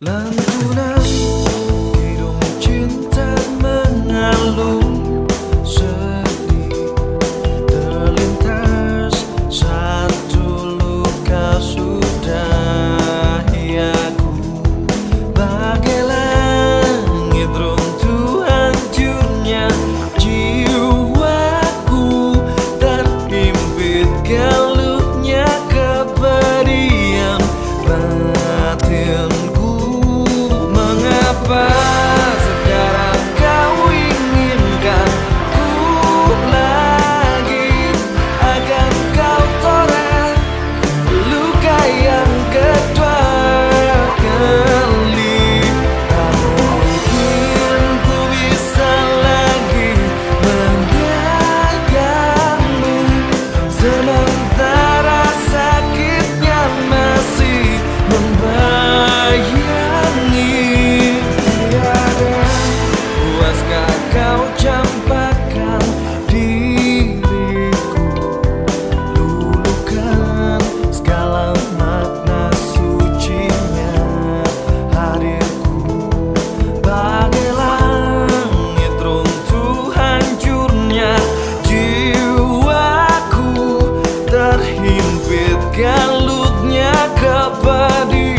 Lantunan hidung cinta mengalun sedih terlintas satu luka sudah iaku bagai langit runtuh hancurnya jiwaku terhimpit galutnya kepedihan batin. acaba de